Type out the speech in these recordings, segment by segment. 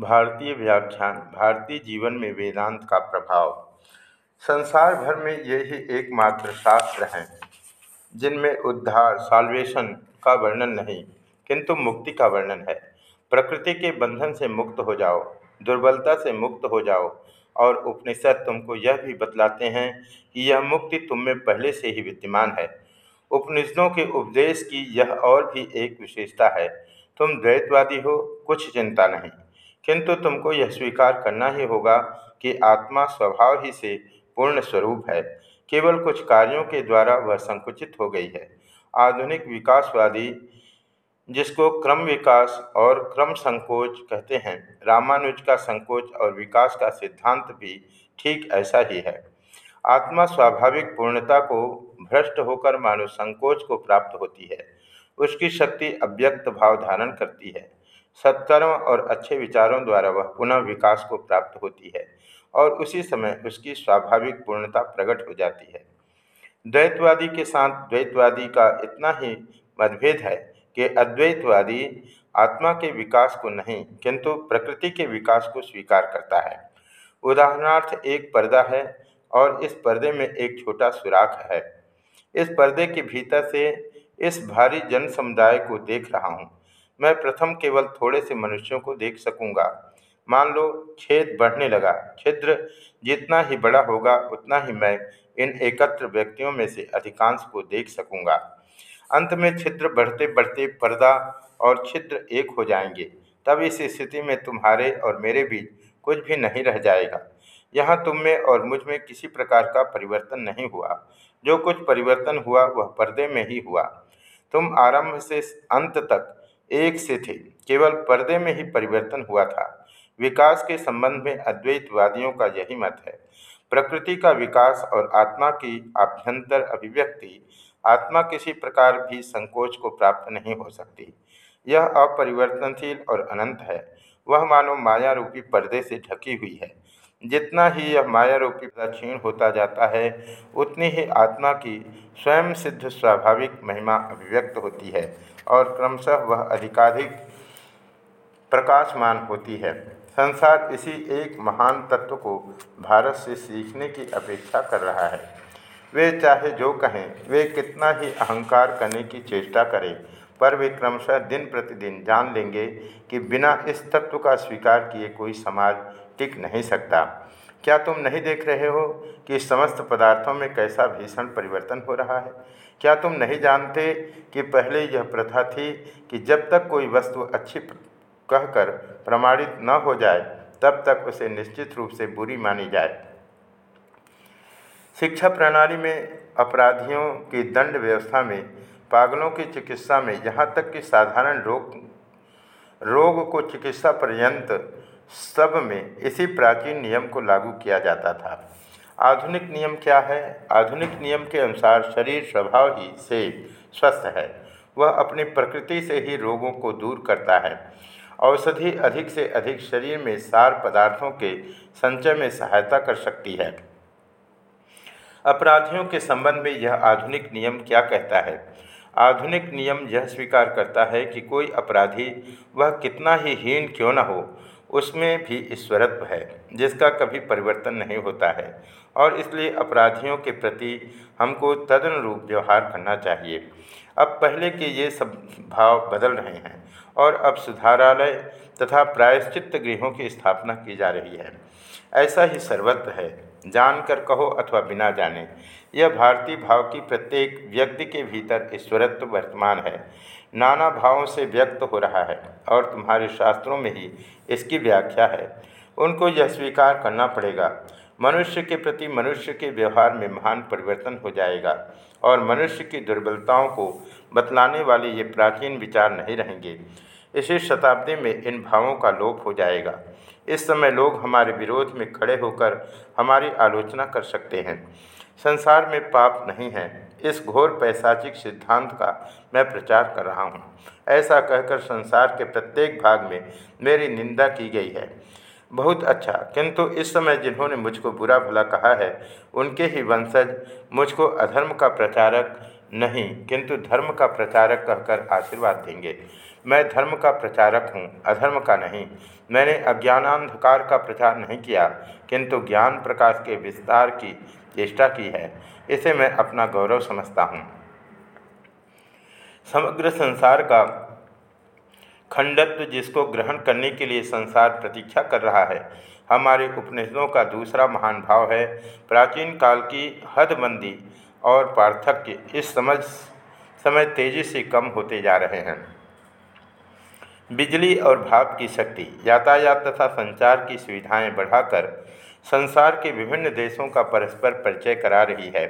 भारतीय व्याख्यान, भारतीय जीवन में वेदांत का प्रभाव। संसार भर में यही एकमात्र शास्त्र हैं, जिनमें उद्धार साल्वेशन का वर्णन नहीं, किंतु मुक्ति का वर्णन है। प्रकृति के बंधन से मुक्त हो जाओ, दुर्बलता से मुक्त हो जाओ, और उपनिषद तुमको यह भी बतलाते हैं कि यह मुक्ति तुम में पहले से ही विद्यमान है। उपनिषदों के उपदेश की यह और भी एक विशेषता है, तुम द्वैतवादी हो, कुछ चिंता नहीं। किंतु तुमको यह स्वीकार करना ही होगा कि आत्मा स्वभाव ही से पूर्ण स्वरूप है। केवल कुछ कार्यों के द्वारा वह संकुचित हो गई है। आधुनिक विकासवादी, जिसको क्रम विकास और क्रम संकोच कहते हैं, रामानुज का संकोच और विकास का सिद्धांत भी ठीक ऐसा ही है। आत्मा स्वाभाविक पूर्णता को भ्रष्ट होकर मानव संकोच को प्राप्त होती है। उसकी शक्ति अव्यक्त भाव धारण करती है। सत्कर्म और अच्छे विचारों द्वारा वह पुनः विकास को प्राप्त होती है और उसी समय उसकी स्वाभाविक पूर्णता प्रकट हो जाती है। द्वैतवादी के साथ द्वैतवादी का इतना ही मतभेद है कि अद्वैतवादी आत्मा के विकास को नहीं, किंतु प्रकृति के विकास को स्वीकार करता है। उदाहरणार्थ, एक पर्दा है और इस पर्दे में एक छोटा सुराख है। इस पर्दे के भीतर से इस भारी जन समुदाय को देख रहा हूँ। मैं प्रथम केवल थोड़े से मनुष्यों को देख सकूँगा। मान लो, छेद बढ़ने लगा। छिद्र जितना ही बड़ा होगा, उतना ही मैं इन एकत्र व्यक्तियों में से अधिकांश को देख सकूँगा। अंत में छिद्र बढ़ते बढ़ते पर्दा और छिद्र एक हो जाएँगे। तब इस स्थिति में तुम्हारे और मेरे बीच कुछ भी नहीं रह जाएगा। यहाँ तुम में और मुझमें किसी प्रकार का परिवर्तन नहीं हुआ। जो कुछ परिवर्तन हुआ, वह पर्दे में ही हुआ। तुम आरंभ से अंत तक एक से थे। केवल पर्दे में ही परिवर्तन हुआ था। विकास के संबंध में अद्वैतवादियों का यही मत है। प्रकृति का विकास और आत्मा की आभ्यंतर अभिव्यक्ति आत्मा किसी प्रकार भी संकोच को प्राप्त नहीं हो सकती। यह अपरिवर्तनशील और अनंत है। वह मानो माया रूपी पर्दे से ढकी हुई है। जितना ही यह माया रूपी क्षीण होता जाता है, उतनी ही आत्मा की स्वयं सिद्ध स्वाभाविक महिमा अभिव्यक्त होती है और क्रमशः वह अधिकाधिक प्रकाशमान होती है। संसार इसी एक महान तत्व को भारत से सीखने की अपेक्षा कर रहा है। वे चाहे जो कहें, वे कितना ही अहंकार करने की चेष्टा करें, पर वे क्रमशः दिन प्रतिदिन जान लेंगे कि बिना इस तत्व का स्वीकार किए कोई समाज टिक नहीं सकता। क्या तुम नहीं देख रहे हो कि समस्त पदार्थों में कैसा भीषण परिवर्तन हो रहा है? क्या तुम नहीं जानते कि पहले यह प्रथा थी कि जब तक कोई वस्तु अच्छी कहकर प्रमाणित न हो जाए, तब तक उसे निश्चित रूप से बुरी मानी जाए। शिक्षा प्रणाली में अपराधियों की दंड व्यवस्था में, पागलों की चिकित्सा में यहाँ तक कि साधारण रोग रोग को चिकित्सा पर्यंत सब में इसी प्राचीन नियम को लागू किया जाता था। आधुनिक नियम क्या है? आधुनिक नियम के अनुसार शरीर स्वभाव ही से स्वस्थ है। वह अपनी प्रकृति से ही रोगों को दूर करता है। औषधि अधिक से अधिक शरीर में सार पदार्थों के संचय में सहायता कर सकती है। अपराधियों के संबंध में यह आधुनिक नियम क्या कहता है? आधुनिक नियम यह स्वीकार करता है कि कोई अपराधी, वह कितना ही हीन क्यों न हो उसमें भी ईश्वरत्व है, जिसका कभी परिवर्तन नहीं होता है। और इसलिए अपराधियों के प्रति हमको तदनुरूप व्यवहार करना चाहिए। अब पहले के ये सब भाव बदल रहे हैं और अब सुधारालय तथा प्रायश्चित गृहों की स्थापना की जा रही है। ऐसा ही सर्वत्र है, जानकर कहो अथवा बिना जाने। यह भारतीय भाव की प्रत्येक व्यक्ति के भीतर ईश्वरत्व वर्तमान है। नाना भावों से व्यक्त हो रहा है और तुम्हारे शास्त्रों में ही इसकी व्याख्या है। उनको यह स्वीकार करना पड़ेगा। मनुष्य के प्रति मनुष्य के व्यवहार में महान परिवर्तन हो जाएगा और मनुष्य की दुर्बलताओं को बतलाने वाले ये प्राचीन विचार नहीं रहेंगे। इसी शताब्दी में इन भावों का लोप हो जाएगा। इस समय लोग हमारे विरोध में खड़े होकर हमारी आलोचना कर सकते हैं। संसार में पाप नहीं है। इस घोर पैसाचिक सिद्धांत का मैं प्रचार कर रहा हूँ। ऐसा कहकर संसार के प्रत्येक भाग में मेरी निंदा की गई है। बहुत अच्छा किंतु इस समय जिन्होंने मुझको बुरा भला कहा है, उनके ही वंशज मुझको अधर्म का प्रचारक नहीं, किंतु धर्म का प्रचारक कहकर आशीर्वाद देंगे। मैं धर्म का प्रचारक हूँ, अधर्म का नहीं। मैंने अज्ञानांधकार का प्रचार नहीं किया, किंतु ज्ञान प्रकाश के विस्तार की चेष्टा की है, इसे मैं अपना गौरव समझता हूँ। समग्र संसार का खंडत्व जिसको ग्रहण करने के लिए संसार प्रतीक्षा कर रहा है, हमारे उपनिषदों का दूसरा महान भाव है, प्राचीन काल की हदबंदी और पार्थक्य इस समझ, समय तेज़ी से कम होते जा रहे हैं। बिजली और भाप की शक्ति, यातायात तथा संचार की सुविधाएँ बढ़ाकर संसार के विभिन्न देशों का परस्पर परिचय करा रही है।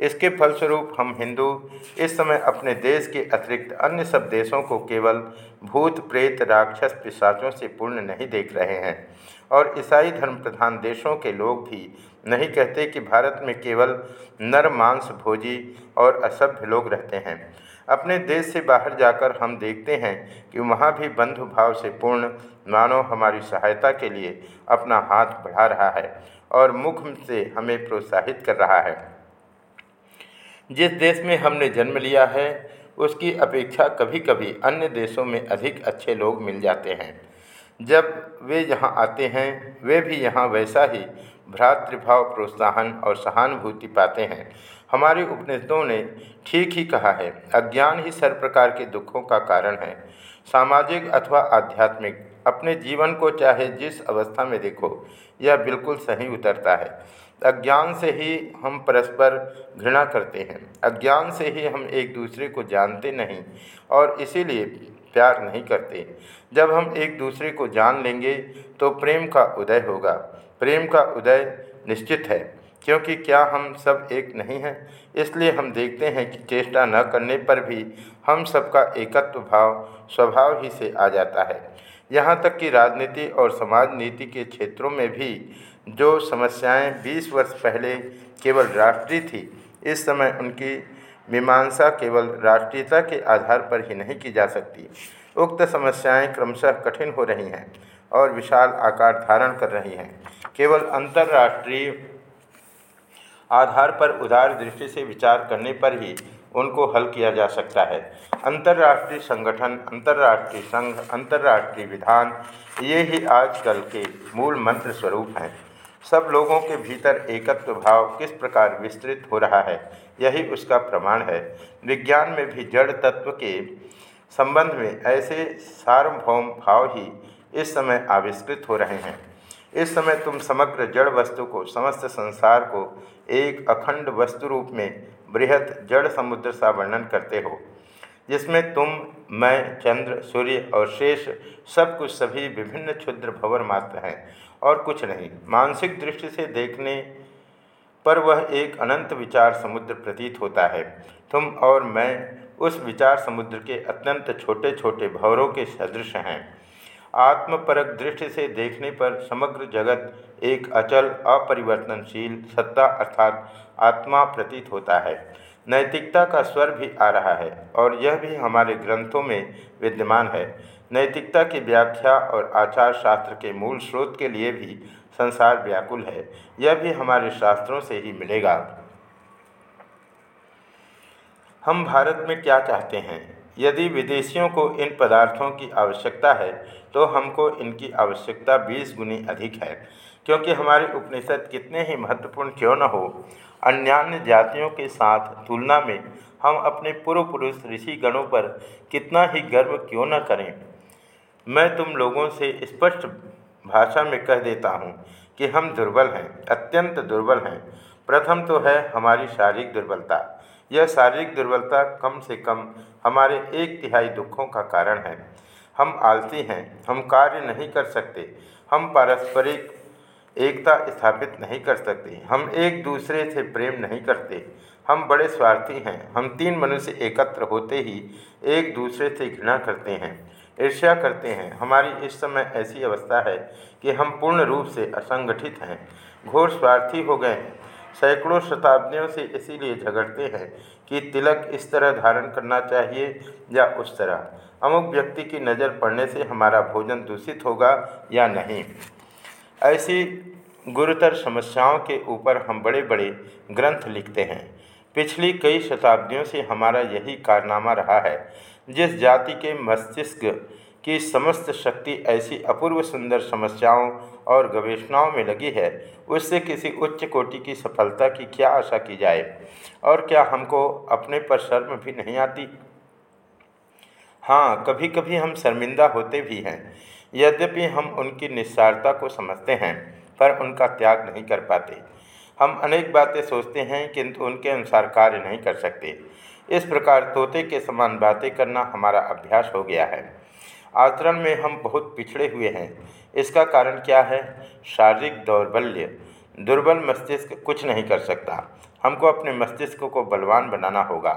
इसके फलस्वरूप हम हिंदू इस समय अपने देश के अतिरिक्त अन्य सब देशों को केवल भूत, प्रेत, राक्षस, पिशाचों से पूर्ण नहीं देख रहे हैं। और ईसाई धर्म प्रधान देशों के लोग भी नहीं कहते कि भारत में केवल नर, मांस, भोजी और असभ्य लोग रहते हैं। अपने देश से बाहर जाकर हम देखते हैं कि वहाँ भी बंधु भाव से पूर्ण मानव हमारी सहायता के लिए अपना हाथ बढ़ा रहा है और मुख से हमें प्रोत्साहित कर रहा है। जिस देश में हमने जन्म लिया है, उसकी अपेक्षा कभी कभी अन्य देशों में अधिक अच्छे लोग मिल जाते हैं। जब वे यहाँ आते हैं, वे भी यहाँ वैसा ही भ्रातृभाव, प्रोत्साहन और सहानुभूति पाते हैं। हमारे उपनिषदों ने ठीक ही कहा है, अज्ञान ही सर्व प्रकार के दुखों का कारण है। सामाजिक अथवा आध्यात्मिक, अपने जीवन को चाहे जिस अवस्था में देखो, यह बिल्कुल सही उतरता है। अज्ञान से ही हम परस्पर घृणा करते हैं। अज्ञान से ही हम एक दूसरे को जानते नहीं और इसीलिए प्यार नहीं करते। जब हम एक दूसरे को जान लेंगे तो प्रेम का उदय होगा। प्रेम का उदय निश्चित है। क्योंकि क्या हम सब एक नहीं हैं? इसलिए हम देखते हैं कि चेष्टा न करने पर भी हम सबका एकत्व भाव, स्वभाव ही से आ जाता है। यहाँ तक कि राजनीति और समाज नीति के क्षेत्रों में भी जो समस्याएँ 20 वर्ष पहले केवल राष्ट्रीय थी, इस समय उनकी मीमांसा केवल राष्ट्रीयता के आधार पर ही नहीं की जा सकती। उक्त समस्याएँ क्रमशः कठिन हो रही हैं और विशाल आकार धारण कर रही हैं। केवल अंतर्राष्ट्रीय आधार पर उदार दृष्टि से विचार करने पर ही उनको हल किया जा सकता है। अंतर्राष्ट्रीय संगठन, अंतर्राष्ट्रीय संघ, अंतर्राष्ट्रीय विधान, ये ही आजकल के मूल मंत्र स्वरूप हैं। सब लोगों के भीतर एकत्व भाव किस प्रकार विस्तृत हो रहा है, यही उसका प्रमाण है। विज्ञान में भी जड़ तत्व के संबंध में ऐसे सार्वभौम भाव ही इस समय आविष्कृत हो रहे हैं। इस समय तुम समग्र जड़ वस्तु को, समस्त संसार को एक अखंड वस्तु रूप में बृहत जड़ समुद्र सा वर्णन करते हो, जिसमें तुम, मैं, चंद्र, सूर्य और शेष सब कुछ सभी विभिन्न क्षुद्र भवर मात्र हैं और कुछ नहीं। मानसिक दृष्टि से देखने पर वह एक अनंत विचार समुद्र प्रतीत होता है। तुम और मैं उस विचार समुद्र के अत्यंत छोटे छोटे भवरों के सदृश हैं। आत्मपरक दृष्टि से देखने पर समग्र जगत एक अचल, अपरिवर्तनशील सत्ता अर्थात आत्मा प्रतीत होता है। नैतिकता का स्वर भी आ रहा है और यह भी हमारे ग्रंथों में विद्यमान है। नैतिकता की व्याख्या और आचार शास्त्र के मूल स्रोत के लिए भी संसार व्याकुल है। यह भी हमारे शास्त्रों से ही मिलेगा। हम भारत में क्या चाहते हैं? यदि विदेशियों को इन पदार्थों की आवश्यकता है तो हमको इनकी आवश्यकता बीस गुनी अधिक है। क्योंकि हमारे उपनिषद कितने ही महत्वपूर्ण क्यों न हो, अन्यान्य जातियों के साथ तुलना में हम अपने पूर्व पुरुष ऋषि गणों पर कितना ही गर्व क्यों न करें। मैं तुम लोगों से स्पष्ट भाषा में कह देता हूँ कि हम दुर्बल हैं, अत्यंत दुर्बल हैं। प्रथम तो है हमारी शारीरिक दुर्बलता। यह शारीरिक दुर्बलता कम से कम हमारे एक तिहाई दुखों का कारण है। हम आलसी हैं, हम कार्य नहीं कर सकते, हम पारस्परिक एकता स्थापित नहीं कर सकते, हम एक दूसरे से प्रेम नहीं करते, हम बड़े स्वार्थी हैं, हम तीन मनुष्य एकत्र होते ही एक दूसरे से घृणा करते हैं, ईर्ष्या करते हैं। हमारी इस समय ऐसी अवस्था है कि हम पूर्ण रूप से असंगठित हैं, घोर स्वार्थी हो गए हैं। सैकड़ों शताब्दियों से इसीलिए झगड़ते हैं कि तिलक इस तरह धारण करना चाहिए या उस तरह। अमुक व्यक्ति की नज़र पड़ने से हमारा भोजन दूषित होगा या नहीं? ऐसी गुरुतर समस्याओं के ऊपर हम बड़े बड़े ग्रंथ लिखते हैं। पिछली कई शताब्दियों से हमारा यही कारनामा रहा है। जिस जाति के मस्तिष्क की समस्त शक्ति ऐसी अपूर्व सुंदर समस्याओं और गवेषणाओं में लगी है। उससे किसी उच्च कोटि की सफलता की क्या आशा की जाए? और क्या हमको अपने पर शर्म भी नहीं आती? हाँ कभी कभी हम शर्मिंदा होते भी हैं। यद्यपि हम उनकी निस्सारता को समझते हैं, पर उनका त्याग नहीं कर पाते। हम अनेक बातें सोचते हैं, किंतु उनके अनुसार कार्य नहीं कर सकते। इस प्रकार तोते के समान बातें करना हमारा अभ्यास हो गया है। आचरण में हम बहुत पिछड़े हुए हैं। इसका कारण क्या है? शारीरिक दौर्बल्य। दुर्बल मस्तिष्क कुछ नहीं कर सकता। हमको अपने मस्तिष्क को बलवान बनाना होगा।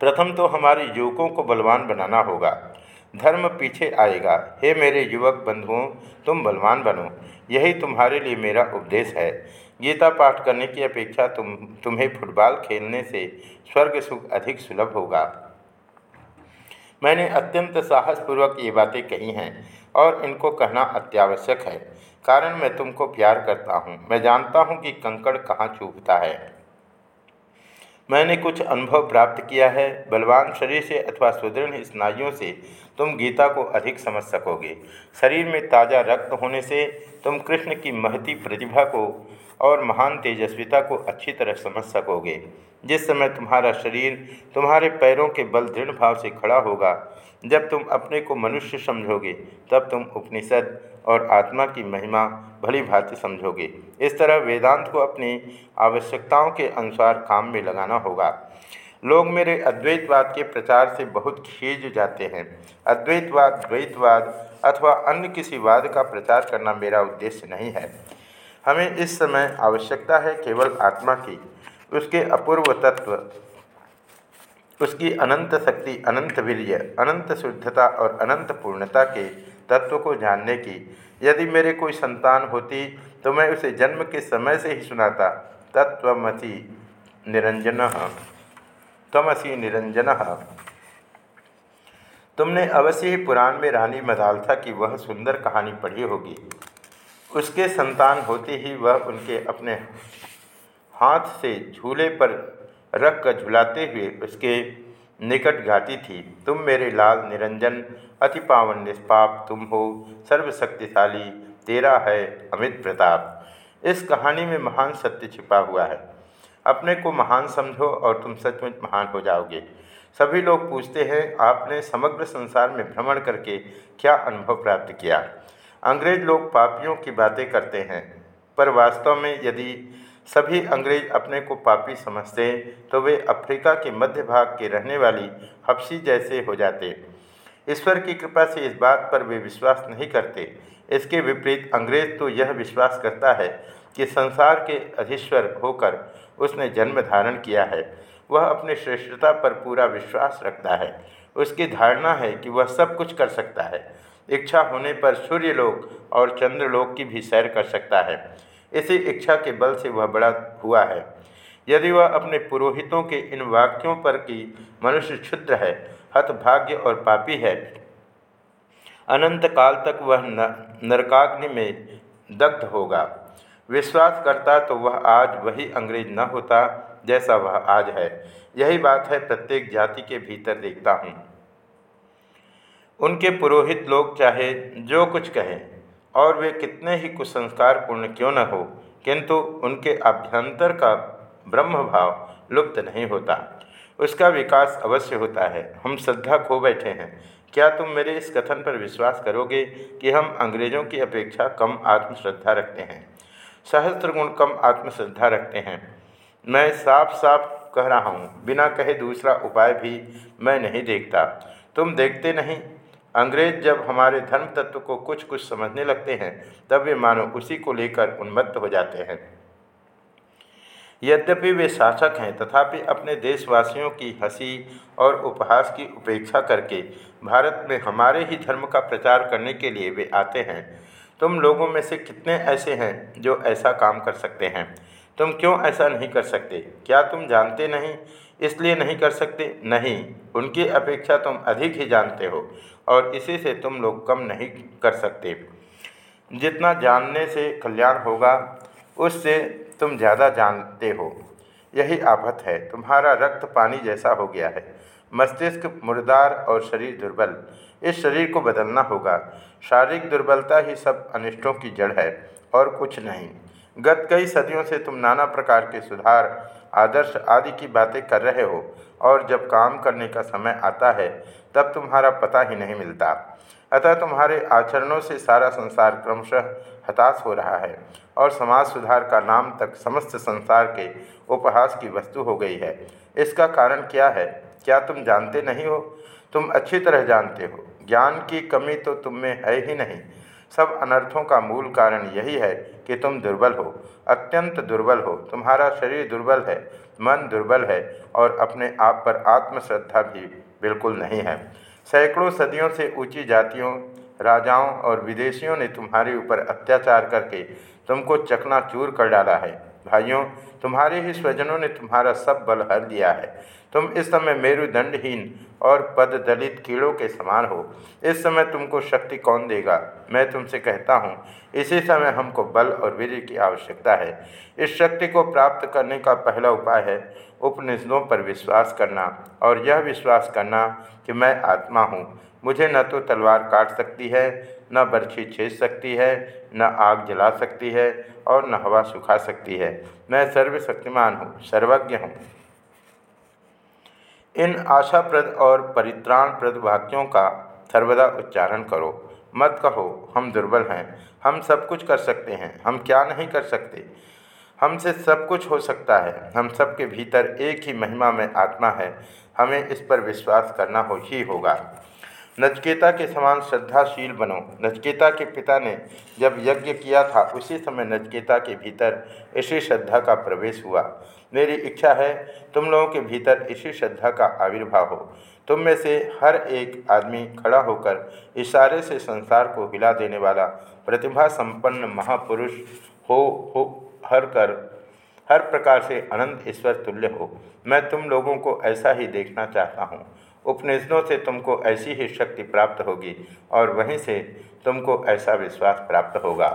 प्रथम तो हमारे युवकों को बलवान बनाना होगा। धर्म पीछे आएगा। हे मेरे युवक बंधुओं, तुम बलवान बनो। यही तुम्हारे लिए मेरा उपदेश है। गीता पाठ करने की अपेक्षा तुम, तुम्हें फुटबॉल खेलने से स्वर्ग सुख अधिक सुलभ होगा। मैंने अत्यंत साहसपूर्वक ये बातें कही हैं। और इनको कहना अत्यावश्यक है। कारण मैं तुमको प्यार करता हूँ। मैं जानता हूँ कि कंकड़ कहाँ चूभता है। मैंने कुछ अनुभव प्राप्त किया है। बलवान शरीर से अथवा सुदृढ़ स्नायुओं से तुम गीता को अधिक समझ सकोगे। शरीर में ताज़ा रक्त होने से तुम कृष्ण की महती प्रतिभा को और महान तेजस्विता को अच्छी तरह समझ सकोगे। जिस समय तुम्हारा शरीर तुम्हारे पैरों के बल दृढ़ भाव से खड़ा होगा, जब तुम अपने को मनुष्य समझोगे, तब तुम उपनिषद और आत्मा की महिमा भली भांति समझोगे। इस तरह वेदांत को अपनी आवश्यकताओं के अनुसार काम में लगाना होगा। लोग मेरे अद्वैतवाद के प्रचार से बहुत खींच जाते हैं। अद्वैतवाद, द्वैतवाद अथवा अन्य किसी वाद का प्रचार करना मेरा उद्देश्य नहीं है। हमें इस समय आवश्यकता है केवल आत्मा की, उसके अपूर्व तत्व, उसकी अनंत शक्ति, अनंत वीर्य, अनंत शुद्धता और अनंत पूर्णता के तत्व को जानने की। यदि मेरे कोई संतान होती तो मैं उसे जन्म के समय से ही सुनाता। तत्वमसी निरंजन, तमसी निरंजन। तुमने अवश्य ही पुराण में रानी मदालथा की वह सुंदर कहानी पढ़ी होगी। उसके संतान होते ही वह उनके अपने हाथ से झूले पर रख कर झुलाते हुए उसके निकट गाती थी। तुम मेरे लाल निरंजन, अति पावन निष्पाप, तुम हो सर्वशक्तिशाली, तेरा है अमित प्रताप। इस कहानी में महान सत्य छिपा हुआ है। अपने को महान समझो और तुम सचमुच महान हो जाओगे। सभी लोग पूछते हैं, आपने समग्र संसार में भ्रमण करके क्या अनुभव प्राप्त किया? अंग्रेज़ लोग पापियों की बातें करते हैं। पर वास्तव में यदि सभी अंग्रेज़ अपने को पापी समझते तो वे अफ्रीका के मध्य भाग के रहने वाली हफ्सी जैसे हो जाते। ईश्वर की कृपा से इस बात पर वे विश्वास नहीं करते। इसके विपरीत अंग्रेज़ तो यह विश्वास करता है कि संसार के अधीश्वर होकर उसने जन्म धारण किया है। वह अपने श्रेष्ठता पर पूरा विश्वास रखता है। उसकी धारणा है कि वह सब कुछ कर सकता है। इच्छा होने पर सूर्यलोक और चंद्रलोक की भी सैर कर सकता है। इसी इच्छा के बल से वह बड़ा हुआ है। यदि वह अपने पुरोहितों के इन वाक्यों पर कि मनुष्य क्षुद्र है हतभाग्य और पापी है, अनंत काल तक वह नरकाग्नि में दग्ध होगा। विश्वास करता तो वह आज वही अंग्रेज़ न होता जैसा वह आज है। यही बात है प्रत्येक जाति के भीतर देखता हूँ। उनके पुरोहित लोग चाहे जो कुछ कहें, और वे कितने ही कुसंस्कार पूर्ण क्यों न हो, किंतु उनके अभ्यंतर का ब्रह्म भाव लुप्त नहीं होता। उसका विकास अवश्य होता है। हम श्रद्धा खो बैठे हैं। क्या तुम मेरे इस कथन पर विश्वास करोगे कि हम अंग्रेज़ों की अपेक्षा कम आत्मश्रद्धा रखते हैं? सहस्त्र गुण कम आत्मश्रद्धा रखते हैं। मैं साफ़ साफ़ कह रहा हूँ, बिना कहे दूसरा उपाय भी मैं नहीं देखता। तुम देखते नहीं अंग्रेज़ जब हमारे धर्म तत्व को कुछ कुछ समझने लगते हैं, तब वे मानो उसी को लेकर उन्मत्त हो जाते हैं। यद्यपि वे शासक हैं, तथापि अपने देशवासियों की हँसी और उपहास की उपेक्षा करके भारत में हमारे ही धर्म का प्रचार करने के लिए वे आते हैं, तुम लोगों में से कितने ऐसे हैं जो ऐसा काम कर सकते हैं? तुम क्यों ऐसा नहीं कर सकते? क्या तुम जानते नहीं? इसलिए नहीं कर सकते? नहीं। उनकी अपेक्षा तुम अधिक ही जानते हो, और इसी से तुम लोग कम नहीं कर सकते। जितना जानने से कल्याण होगा, उससे तुम ज़्यादा जानते हो। यही आफत है। तुम्हारा रक्त पानी जैसा हो गया है। मस्तिष्क मुर्दार और शरीर दुर्बल। इस शरीर को बदलना होगा। शारीरिक दुर्बलता ही सब अनिष्टों की जड़ है, और कुछ नहीं। गत कई सदियों से तुम नाना प्रकार के सुधार, आदर्श आदि की बातें कर रहे हो और जब काम करने का समय आता है, तब तुम्हारा पता ही नहीं मिलता। अतः तुम्हारे आचरणों से सारा संसार क्रमशः हताश हो रहा है और समाज सुधार का नाम तक समस्त संसार के उपहास की वस्तु हो गई है। इसका कारण क्या है? क्या तुम जानते नहीं हो? तुम अच्छी तरह जानते हो। ज्ञान की कमी तो तुम में है ही नहीं। सब अनर्थों का मूल कारण यही है कि तुम दुर्बल हो। अत्यंत दुर्बल हो। तुम्हारा शरीर दुर्बल है, मन दुर्बल है और अपने आप पर आत्मश्रद्धा भी बिल्कुल नहीं है। सैकड़ों सदियों से ऊँची जातियों, राजाओं और विदेशियों ने तुम्हारे ऊपर अत्याचार करके तुमको चकनाचूर कर डाला है। भाइयों, तुम्हारे ही स्वजनों ने तुम्हारा सब बल हर लिया है। तुम इस समय मेरुदंडहीन और पद दलित कीड़ों के समान हो। इस समय तुमको शक्ति कौन देगा? मैं तुमसे कहता हूँ, इसी समय हमको बल और वीर की आवश्यकता है। इस शक्ति को प्राप्त करने का पहला उपाय है उपनिषदों पर विश्वास करना, और यह विश्वास करना कि मैं आत्मा हूँ। मुझे न तो तलवार काट सकती है, न बर्छी छेद सकती है, न आग जला सकती है और न हवा सुखा सकती है। मैं सर्वशक्तिमान हूँ, सर्वज्ञ हूँ। इन आशाप्रद और परित्राणप्रद वाक्यों का सर्वदा उच्चारण करो। मत कहो, हम दुर्बल हैं। हम सब कुछ कर सकते हैं। हम क्या नहीं कर सकते? हमसे सब कुछ हो सकता है। हम सबके भीतर एक ही महिमा में आत्मा है। हमें इस पर विश्वास करना हो ही होगा। नचकेता के समान श्रद्धाशील बनो। नचकेता के पिता ने जब यज्ञ किया था, उसी समय नचकेता के भीतर इसी श्रद्धा का प्रवेश हुआ। मेरी इच्छा है, तुम लोगों के भीतर इसी श्रद्धा का आविर्भाव हो। तुम में से हर एक आदमी खड़ा होकर इशारे से संसार को हिला देने वाला प्रतिभा संपन्न महापुरुष हो हो, हर कर, हर प्रकार से अनंत ईश्वर तुल्य हो। मैं तुम लोगों को ऐसा ही देखना चाहता हूँ। उपनिषदों से तुमको ऐसी ही शक्ति प्राप्त होगी और वहीं से तुमको ऐसा विश्वास प्राप्त होगा।